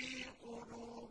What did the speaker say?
في قلوبهم